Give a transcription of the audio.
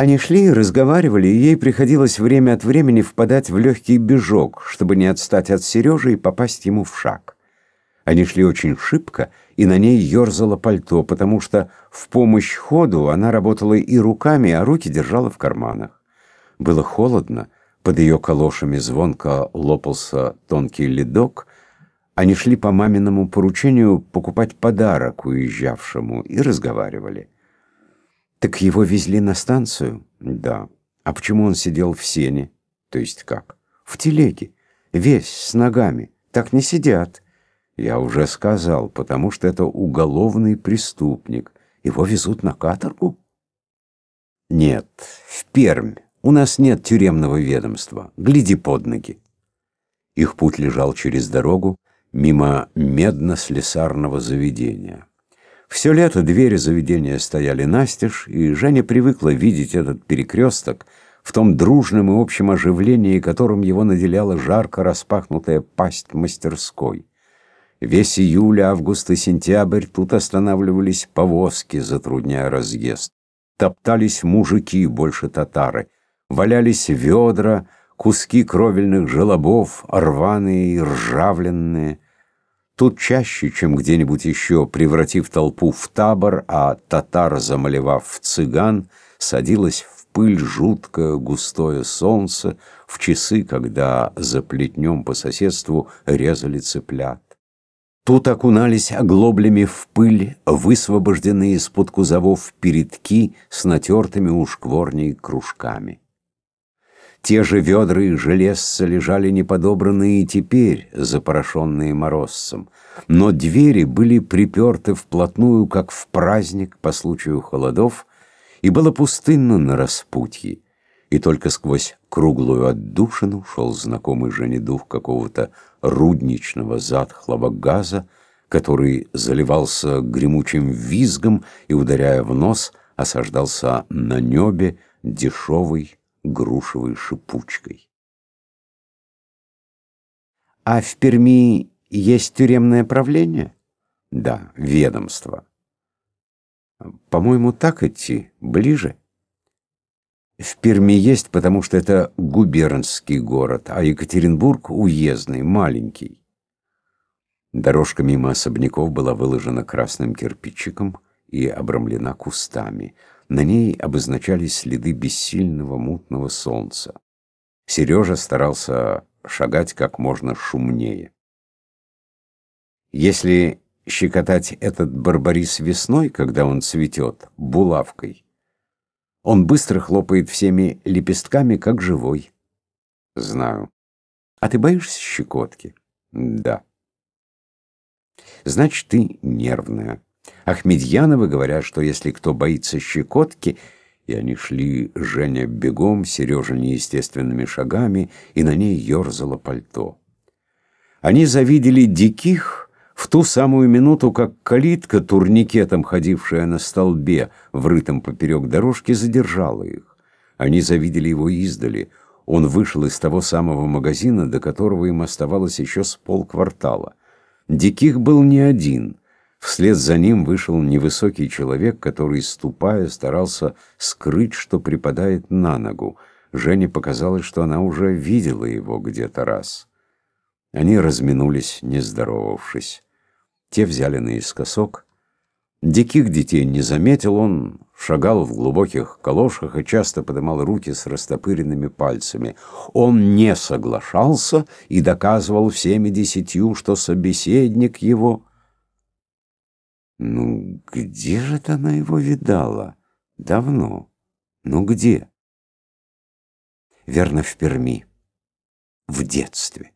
Они шли и разговаривали, и ей приходилось время от времени впадать в легкий бежок, чтобы не отстать от Сережи и попасть ему в шаг. Они шли очень шибко, и на ней ерзало пальто, потому что в помощь ходу она работала и руками, а руки держала в карманах. Было холодно, под ее калошами звонко лопался тонкий ледок. Они шли по маминому поручению покупать подарок уезжавшему и разговаривали. Так его везли на станцию? Да. А почему он сидел в сене? То есть как? В телеге. Весь, с ногами. Так не сидят. Я уже сказал, потому что это уголовный преступник. Его везут на каторгу? Нет, в Пермь. У нас нет тюремного ведомства. Гляди под ноги. Их путь лежал через дорогу мимо медно-слесарного заведения. Все лето двери заведения стояли настежь, и Женя привыкла видеть этот перекресток в том дружном и общем оживлении, которым его наделяла жарко распахнутая пасть мастерской. Весь июль, август и сентябрь тут останавливались повозки, затрудняя разъезд. Топтались мужики, больше татары. Валялись ведра, куски кровельных желобов, рваные и ржавленные — Тут чаще, чем где-нибудь еще, превратив толпу в табор, а татар, замалевав в цыган, садилось в пыль жуткое густое солнце в часы, когда за плетнем по соседству резали цыплят. Тут окунались оглоблями в пыль, высвобожденные из-под кузовов передки с натертыми ушкворней кружками. Те же ведра и железца лежали неподобранные и теперь, запорошенные морозцем. Но двери были приперты вплотную, как в праздник по случаю холодов, и было пустынно на распутье. И только сквозь круглую отдушину шел знакомый Жене дух какого-то рудничного затхлого газа, который заливался гремучим визгом и, ударяя в нос, осаждался на небе дешевый грушевой шипучкой. А в Перми есть тюремное правление? Да, ведомство. По-моему, так идти, ближе. В Перми есть, потому что это губернский город, а Екатеринбург уездный, маленький. Дорожка мимо особняков была выложена красным кирпичиком и обрамлена кустами. На ней обозначались следы бессильного мутного солнца. Сережа старался шагать как можно шумнее. Если щекотать этот барбарис весной, когда он цветет, булавкой, он быстро хлопает всеми лепестками, как живой. Знаю. А ты боишься щекотки? Да. Значит, ты нервная. Ахмедьяновы говорят, что если кто боится щекотки, и они шли, Женя бегом, Сережа неестественными шагами, и на ней ерзало пальто. Они завидели диких в ту самую минуту, как калитка, турникетом ходившая на столбе, врытом поперек дорожки, задержала их. Они завидели его издали. Он вышел из того самого магазина, до которого им оставалось еще с полквартала. Диких был не один — Вслед за ним вышел невысокий человек, который, ступая, старался скрыть, что припадает на ногу. Жене показалось, что она уже видела его где-то раз. Они разминулись, не здоровавшись. Те взяли наискосок. Диких детей не заметил он, шагал в глубоких калошах и часто подымал руки с растопыренными пальцами. Он не соглашался и доказывал всеми десятью, что собеседник его — ну, где же это она его видала? Давно. Ну, где? Верно, в Перми. В детстве.